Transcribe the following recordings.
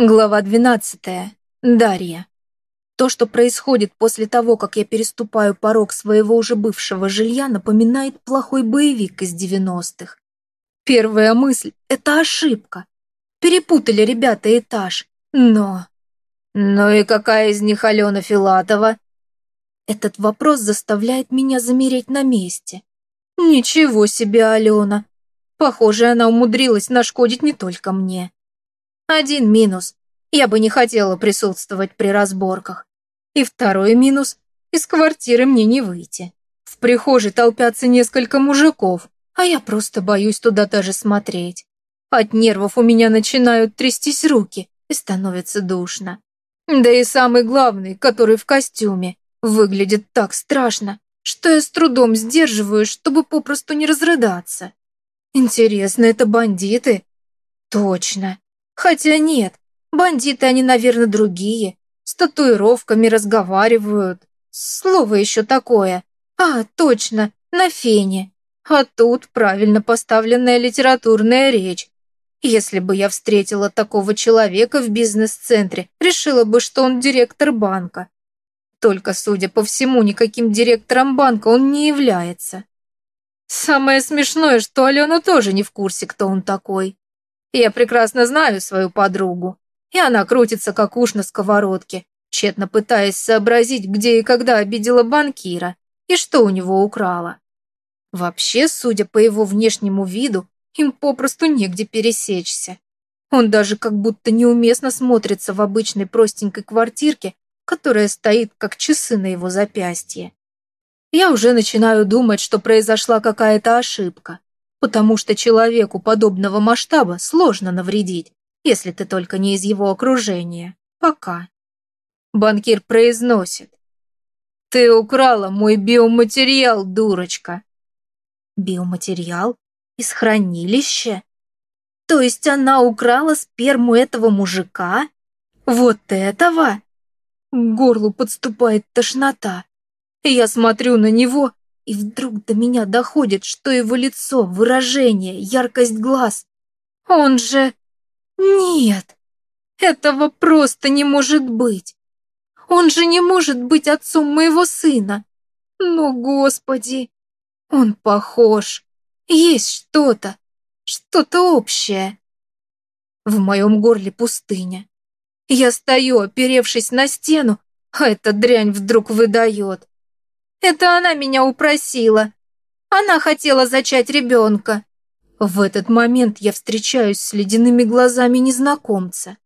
Глава 12. Дарья. То, что происходит после того, как я переступаю порог своего уже бывшего жилья, напоминает плохой боевик из 90-х. Первая мысль – это ошибка. Перепутали ребята этаж, но... Ну и какая из них Алена Филатова? Этот вопрос заставляет меня замереть на месте. Ничего себе, Алена. Похоже, она умудрилась нашкодить не только мне. Один минус. Я бы не хотела присутствовать при разборках. И второй минус. Из квартиры мне не выйти. В прихожей толпятся несколько мужиков, а я просто боюсь туда даже смотреть. От нервов у меня начинают трястись руки и становится душно. Да и самый главный, который в костюме, выглядит так страшно, что я с трудом сдерживаюсь, чтобы попросту не разрыдаться. Интересно, это бандиты? Точно. Хотя нет, бандиты они, наверное, другие. С татуировками разговаривают. Слово еще такое. А, точно, на фене. А тут правильно поставленная литературная речь. Если бы я встретила такого человека в бизнес-центре, решила бы, что он директор банка. Только, судя по всему, никаким директором банка он не является. Самое смешное, что Алена тоже не в курсе, кто он такой. Я прекрасно знаю свою подругу, и она крутится, как уж на сковородке, тщетно пытаясь сообразить, где и когда обидела банкира и что у него украла. Вообще, судя по его внешнему виду, им попросту негде пересечься. Он даже как будто неуместно смотрится в обычной простенькой квартирке, которая стоит как часы на его запястье. Я уже начинаю думать, что произошла какая-то ошибка потому что человеку подобного масштаба сложно навредить, если ты только не из его окружения. Пока. Банкир произносит. «Ты украла мой биоматериал, дурочка!» «Биоматериал? Из хранилища? То есть она украла сперму этого мужика? Вот этого?» К горлу подступает тошнота. Я смотрю на него и вдруг до меня доходит, что его лицо, выражение, яркость глаз. Он же... Нет, этого просто не может быть. Он же не может быть отцом моего сына. Но, господи, он похож. Есть что-то, что-то общее. В моем горле пустыня. Я стою, оперевшись на стену, а эта дрянь вдруг выдает. Это она меня упросила. Она хотела зачать ребенка. В этот момент я встречаюсь с ледяными глазами незнакомца.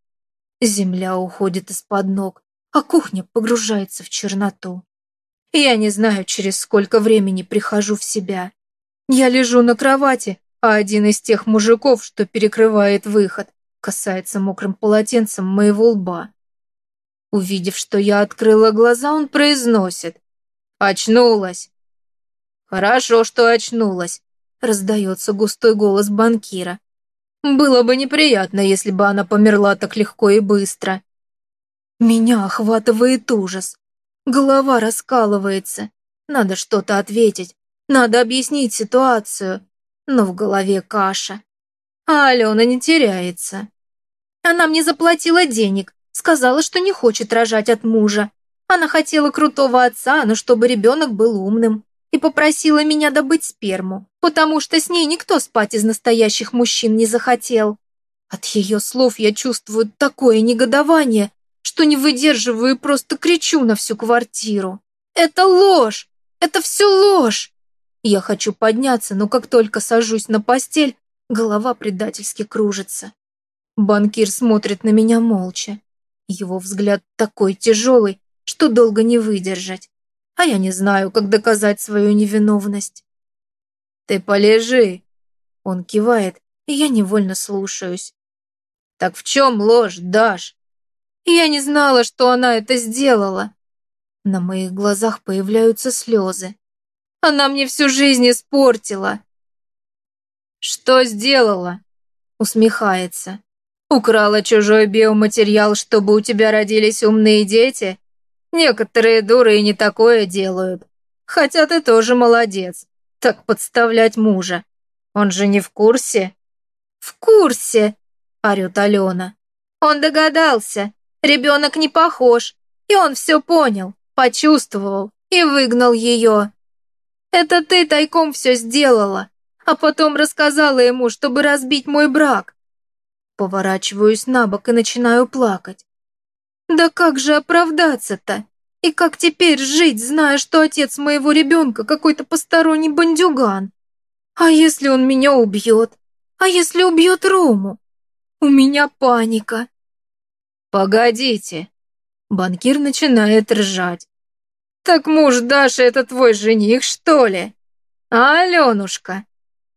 Земля уходит из-под ног, а кухня погружается в черноту. Я не знаю, через сколько времени прихожу в себя. Я лежу на кровати, а один из тех мужиков, что перекрывает выход, касается мокрым полотенцем моего лба. Увидев, что я открыла глаза, он произносит. Очнулась. Хорошо, что очнулась, раздается густой голос банкира. Было бы неприятно, если бы она померла так легко и быстро. Меня охватывает ужас. Голова раскалывается. Надо что-то ответить. Надо объяснить ситуацию. Но в голове каша. А Алена не теряется. Она мне заплатила денег, сказала, что не хочет рожать от мужа. Она хотела крутого отца, но чтобы ребенок был умным. И попросила меня добыть сперму, потому что с ней никто спать из настоящих мужчин не захотел. От ее слов я чувствую такое негодование, что не выдерживаю и просто кричу на всю квартиру. Это ложь! Это все ложь! Я хочу подняться, но как только сажусь на постель, голова предательски кружится. Банкир смотрит на меня молча. Его взгляд такой тяжелый, что долго не выдержать. А я не знаю, как доказать свою невиновность. «Ты полежи!» Он кивает, и я невольно слушаюсь. «Так в чем ложь, Даш?» Я не знала, что она это сделала. На моих глазах появляются слезы. Она мне всю жизнь испортила. «Что сделала?» Усмехается. «Украла чужой биоматериал, чтобы у тебя родились умные дети? Некоторые дуры и не такое делают. Хотя ты тоже молодец. Так подставлять мужа. Он же не в курсе?» «В курсе!» – орёт Алена. Он догадался. Ребенок не похож. И он все понял, почувствовал и выгнал ее. Это ты тайком все сделала, а потом рассказала ему, чтобы разбить мой брак. Поворачиваюсь на бок и начинаю плакать. Да как же оправдаться-то? И как теперь жить, зная, что отец моего ребенка какой-то посторонний бандюган? А если он меня убьет? А если убьет Рому? У меня паника. Погодите. Банкир начинает ржать. Так муж Даши это твой жених, что ли? А, Аленушка?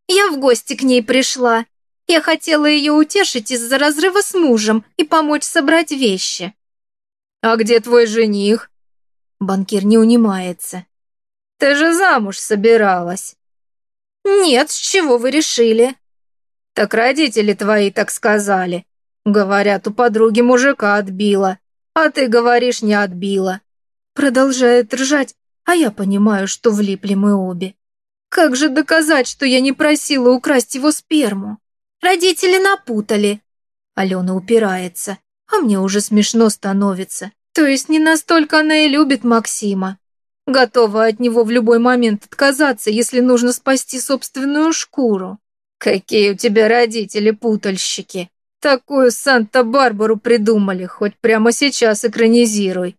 Я в гости к ней пришла. Я хотела ее утешить из-за разрыва с мужем и помочь собрать вещи. А где твой жених? Банкир не унимается. Ты же замуж собиралась. Нет, с чего вы решили? Так родители твои так сказали. Говорят, у подруги мужика отбила, а ты говоришь, не отбила. Продолжает ржать, а я понимаю, что влипли мы обе. Как же доказать, что я не просила украсть его сперму? Родители напутали. Алена упирается, а мне уже смешно становится. То есть не настолько она и любит Максима. Готова от него в любой момент отказаться, если нужно спасти собственную шкуру. Какие у тебя родители-путальщики. Такую Санта-Барбару придумали, хоть прямо сейчас экранизируй.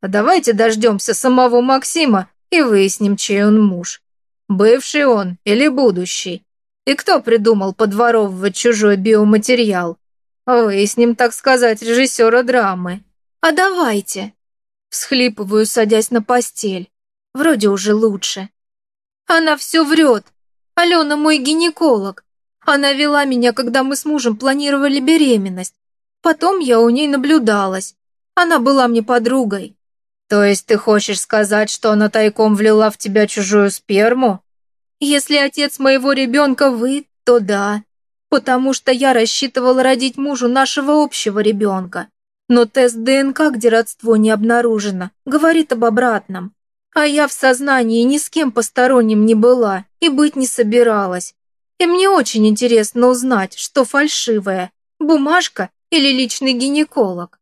А давайте дождемся самого Максима и выясним, чей он муж. Бывший он или будущий. И кто придумал подворовывать чужой биоматериал? Выясним, так сказать, режиссера драмы. А давайте. Всхлипываю, садясь на постель. Вроде уже лучше. Она все врет. Алена мой гинеколог. Она вела меня, когда мы с мужем планировали беременность. Потом я у ней наблюдалась. Она была мне подругой. То есть ты хочешь сказать, что она тайком влила в тебя чужую сперму? Если отец моего ребенка вы, то да, потому что я рассчитывала родить мужу нашего общего ребенка. Но тест ДНК, где родство не обнаружено, говорит об обратном. А я в сознании ни с кем посторонним не была и быть не собиралась. И мне очень интересно узнать, что фальшивое, бумажка или личный гинеколог.